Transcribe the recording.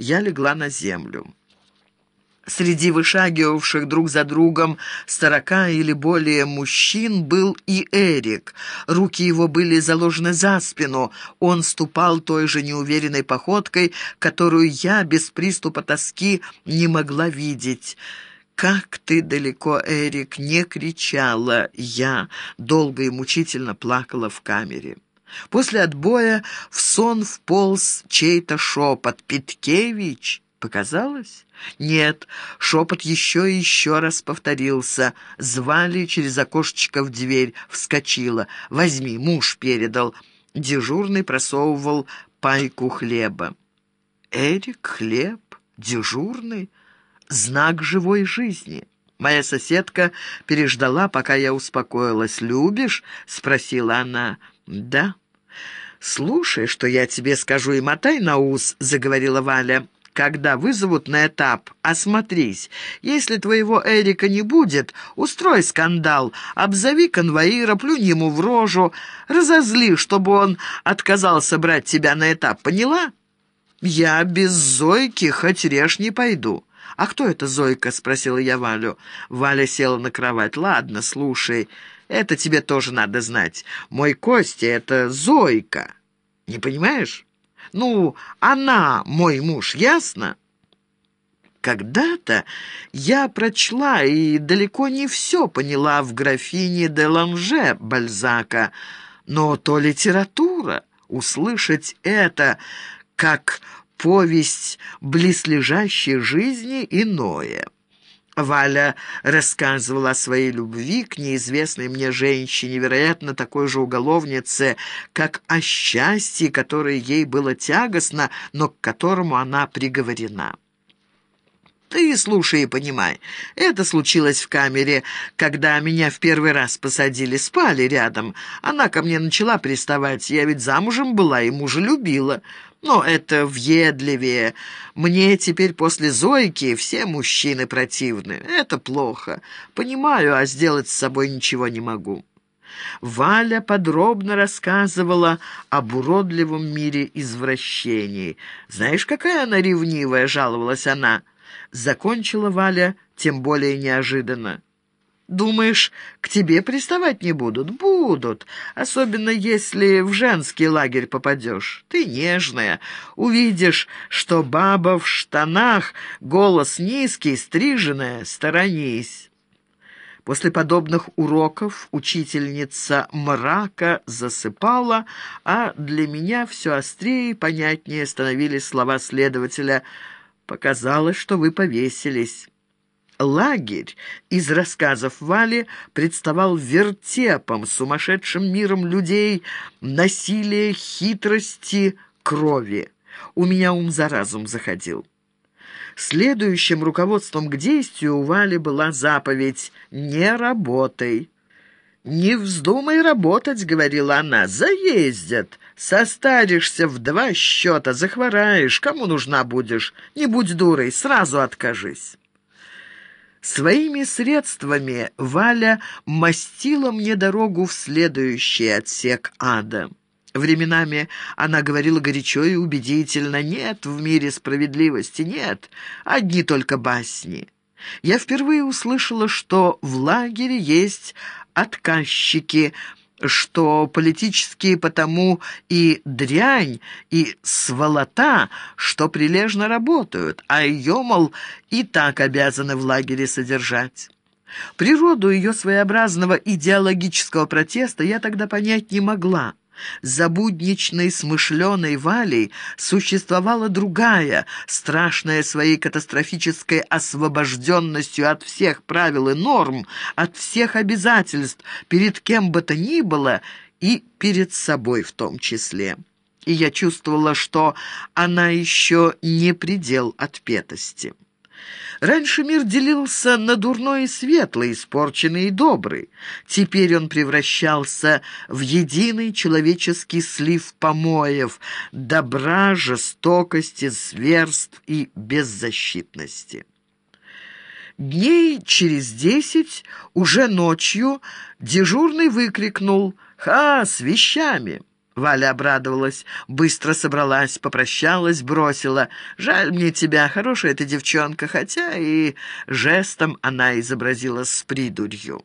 Я легла на землю. Среди вышагивавших друг за другом сорока или более мужчин был и Эрик. Руки его были заложены за спину. Он ступал той же неуверенной походкой, которую я без приступа тоски не могла видеть. «Как ты далеко, Эрик!» — не кричала я. Долго и мучительно плакала в камере. После отбоя в сон вполз чей-то шепот. «Питкевич!» Показалось? Нет, шепот еще и еще раз повторился. Звали через окошечко в дверь. Вскочила. «Возьми, муж передал». Дежурный просовывал пайку хлеба. «Эрик, хлеб? Дежурный? Знак живой жизни». Моя соседка переждала, пока я успокоилась. «Любишь?» — спросила она. «Да». «Слушай, что я тебе скажу, и мотай на ус», — заговорила Валя когда вызовут на этап, осмотрись. Если твоего Эрика не будет, устрой скандал, обзови конвоира, плюнь ему в рожу, разозли, чтобы он отказался брать тебя на этап, поняла? Я без Зойки хоть режь не пойду». «А кто это Зойка?» — спросила я Валю. Валя села на кровать. «Ладно, слушай, это тебе тоже надо знать. Мой Костя — это Зойка. Не понимаешь?» Ну, она мой муж, ясно? Когда-то я прочла и далеко не все поняла в графине де Ланже Бальзака, но то литература, услышать это как повесть близлежащей жизни иное. Валя рассказывала о своей любви к неизвестной мне женщине, вероятно, такой же уголовнице, как о счастье, которое ей было тягостно, но к которому она приговорена. Ты слушай и понимай. Это случилось в камере, когда меня в первый раз посадили. Спали рядом. Она ко мне начала приставать. Я ведь замужем была и мужа любила. Но это въедливее. Мне теперь после Зойки все мужчины противны. Это плохо. Понимаю, а сделать с собой ничего не могу». Валя подробно рассказывала об уродливом мире извращений. «Знаешь, какая она ревнивая!» — жаловалась она. Закончила Валя тем более неожиданно. Думаешь, к тебе приставать не будут? Будут, особенно если в женский лагерь попадешь. Ты нежная, увидишь, что баба в штанах, голос низкий, стриженная, сторонись. После подобных уроков учительница мрака засыпала, а для меня все острее и понятнее становились слова следователя. «Показалось, что вы повесились». Лагерь из рассказов Вали представал вертепом, сумасшедшим миром людей, насилия, хитрости, крови. У меня ум за разум заходил. Следующим руководством к действию у Вали была заповедь «Не работай». «Не вздумай работать», — говорила она, — «заездят. Состаришься в два счета, захвораешь, кому нужна будешь. Не будь дурой, сразу откажись». Своими средствами Валя мастила мне дорогу в следующий отсек ада. Временами она говорила горячо и убедительно. «Нет в мире справедливости, нет, одни только басни». Я впервые услышала, что в лагере есть отказчики, что политические потому и дрянь, и сволота, что прилежно работают, а ее, мол, и так обязаны в лагере содержать. Природу ее своеобразного идеологического протеста я тогда понять не могла. За будничной смышленой Валей существовала другая, страшная своей катастрофической освобожденностью от всех правил и норм, от всех обязательств, перед кем бы то ни было и перед собой в том числе. И я чувствовала, что она еще не предел отпетости. Раньше мир делился на дурной и светлый, испорченный и добрый. Теперь он превращался в единый человеческий слив помоев, добра, жестокости, зверств и беззащитности. Дней через десять, уже ночью, дежурный выкрикнул «Ха, с вещами!» Валя обрадовалась, быстро собралась, попрощалась, бросила. «Жаль мне тебя, хорошая ты девчонка», хотя и жестом она изобразила с придурью.